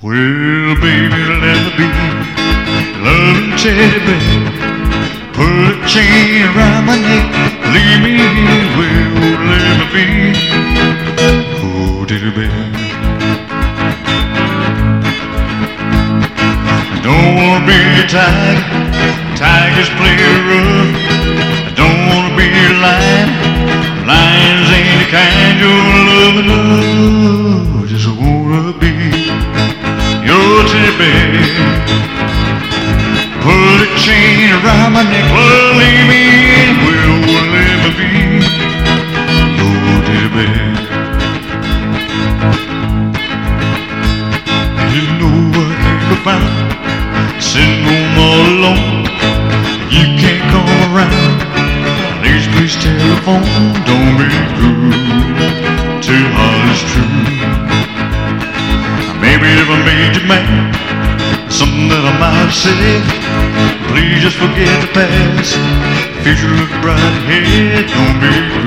Well, baby, let me be loving teddy bear. Put a chain around my neck, leave me here. Well, let me be. Oh, teddy bear. I don't wanna be a tiger. Tigers play rough. I don't wanna be a lion. Lions ain't the kind you're loving. Love. Bear. Put a chain around my neck, leave me in, will let me be your teddy bear. You know I found sitting home all alone. You can't come around. Please, please telephone. Don't be. Tell you how it's true. Maybe if I made you mad, something that I might said. Please just forget the past. Future look bright ahead. Don't be